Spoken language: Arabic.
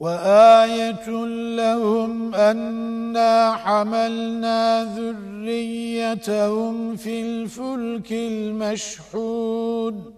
وآية لهم أنا حملنا ذريتهم في الفلك المشحود